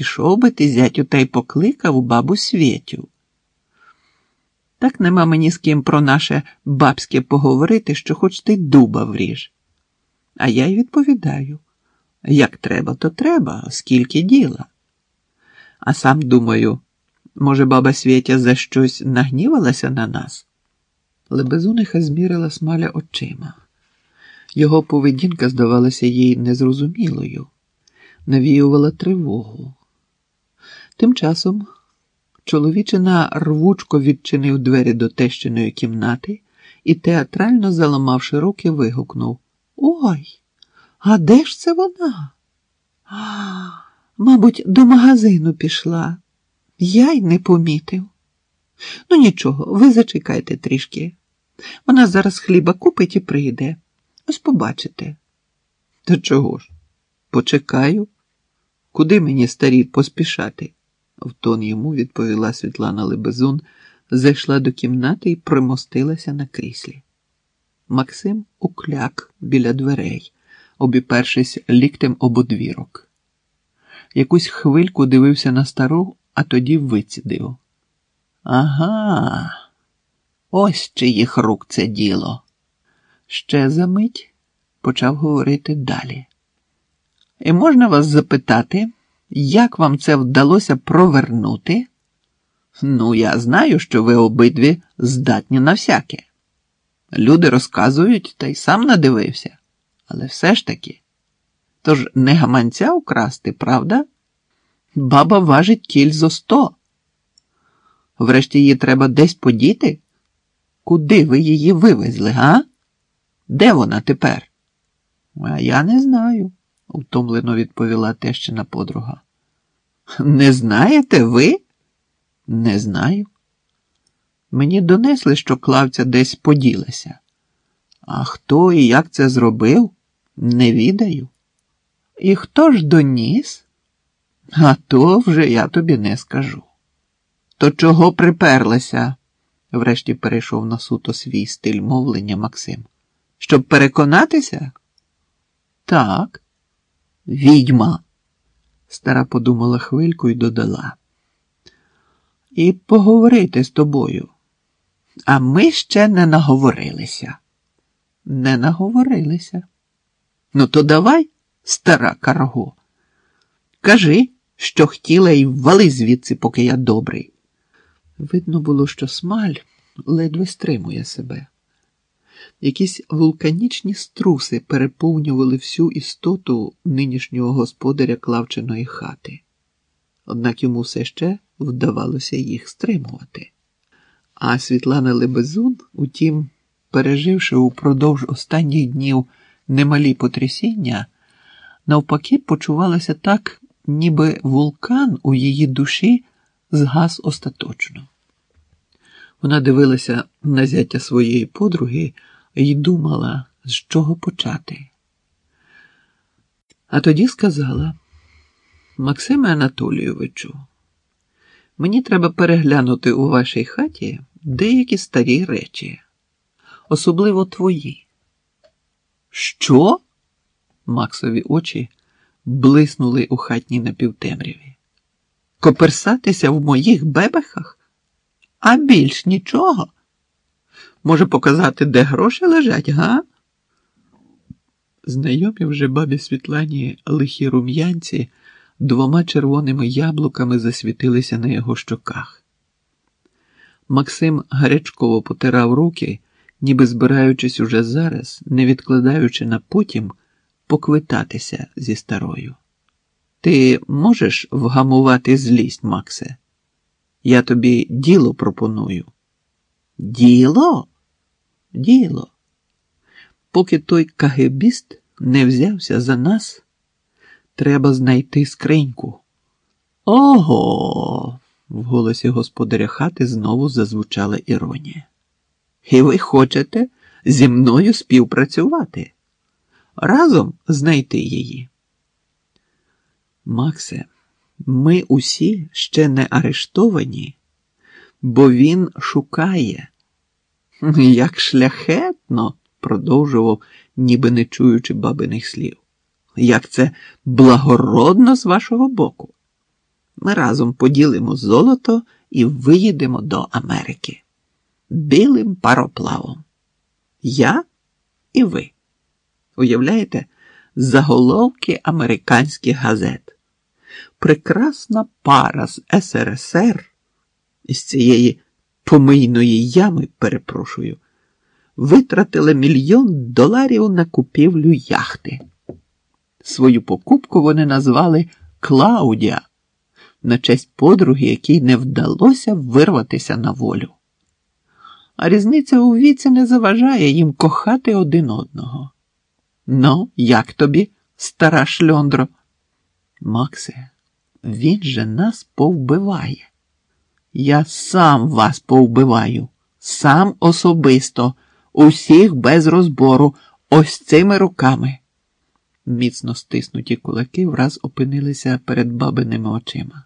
Пішов би ти, зятю, та й покликав бабу Свєтю. Так нема мені з ким про наше бабське поговорити, що хоч ти дуба вріж. А я й відповідаю як треба, то треба, скільки діла. А сам думаю, може, баба Свєтя за щось нагнівалася на нас? Лебезуниха змірила смаля очима. Його поведінка здавалася їй незрозумілою, навіювала тривогу. Тим часом чоловічина рвучко відчинив двері до тещиної кімнати і, театрально заламавши руки, вигукнув Ой, а де ж це вона? Мабуть, до магазину пішла. Я й не помітив. Ну, нічого, ви зачекайте трішки. Вона зараз хліба купить і прийде. Ось побачите. Та чого ж? Почекаю. Куди мені старі поспішати? В тон йому відповіла Світлана Лебезун, зайшла до кімнати і примостилася на кріслі. Максим укляк біля дверей, обіпершись ліктем об одвірок. Якусь хвильку дивився на стару, а тоді вицідив. Ага, ось чиїх рук це діло. Ще за мить почав говорити далі. І можна вас запитати, як вам це вдалося провернути? Ну, я знаю, що ви обидві здатні на всяке. Люди розказують, та й сам надивився, але все ж таки. Тож не гаманця украсти, правда? Баба важить кіль зо сто. Врешті її треба десь подіти? Куди ви її вивезли, га? Де вона тепер? А я не знаю, втомлено відповіла тещина подруга. Не знаєте ви? Не знаю. Мені донесли, що клавця десь поділася. А хто і як це зробив, не відаю. І хто ж доніс? А то вже я тобі не скажу. То чого приперлася? врешті перейшов на суто свій стиль мовлення Максим. Щоб переконатися? Так, відьма, стара подумала хвильку і додала. І поговорити з тобою. А ми ще не наговорилися. Не наговорилися. Ну, то давай, стара карго. Кажи, що хотіла, і вали звідси, поки я добрий. Видно було, що смаль ледве стримує себе. Якісь вулканічні струси переповнювали всю істоту нинішнього господаря клавчиної хати, однак йому все ще вдавалося їх стримувати. А Світлана Лебезун, утім, переживши упродовж останніх днів немалі потрясіння, навпаки, почувалася так, ніби вулкан у її душі згас остаточно. Вона дивилася на зятя своєї подруги і думала, з чого почати. А тоді сказала: Максиме Анатолійовичу, мені треба переглянути у вашій хаті деякі старі речі, особливо твої. Що? Максові очі блиснули у хатній напівтемряві. Коперсатися в моїх бебехах? А більш нічого. Може показати, де гроші лежать, га? Знайомі вже бабі Світлані лихі рум'янці двома червоними яблуками засвітилися на його щоках. Максим гарячково потирав руки, ніби збираючись уже зараз, не відкладаючи на потім, поквитатися зі старою. Ти можеш вгамувати злість, Максе? Я тобі діло пропоную. Діло? Діло. Поки той кагебіст не взявся за нас, треба знайти скриньку. Ого. В голосі господаря хати знову зазвучала іронія. І ви хочете зі мною співпрацювати? Разом знайти її. Максе, ми усі ще не арештовані, бо він шукає. Як шляхетно, продовжував, ніби не чуючи бабиних слів. Як це благородно з вашого боку. Ми разом поділимо золото і виїдемо до Америки білим пароплавом. Я і ви. Уявляєте, заголовки американських газет. Прекрасна пара з СРСР із цієї помийної ями, перепрошую, витратили мільйон доларів на купівлю яхти. Свою покупку вони назвали Клаудія на честь подруги, якій не вдалося вирватися на волю. А різниця у віці не заважає їм кохати один одного. Ну, як тобі, стара шльондро? Максе, він же нас повбиває. Я сам вас повбиваю, сам особисто, усіх без розбору, ось цими руками. Міцно стиснуті кулаки враз опинилися перед бабиними очима.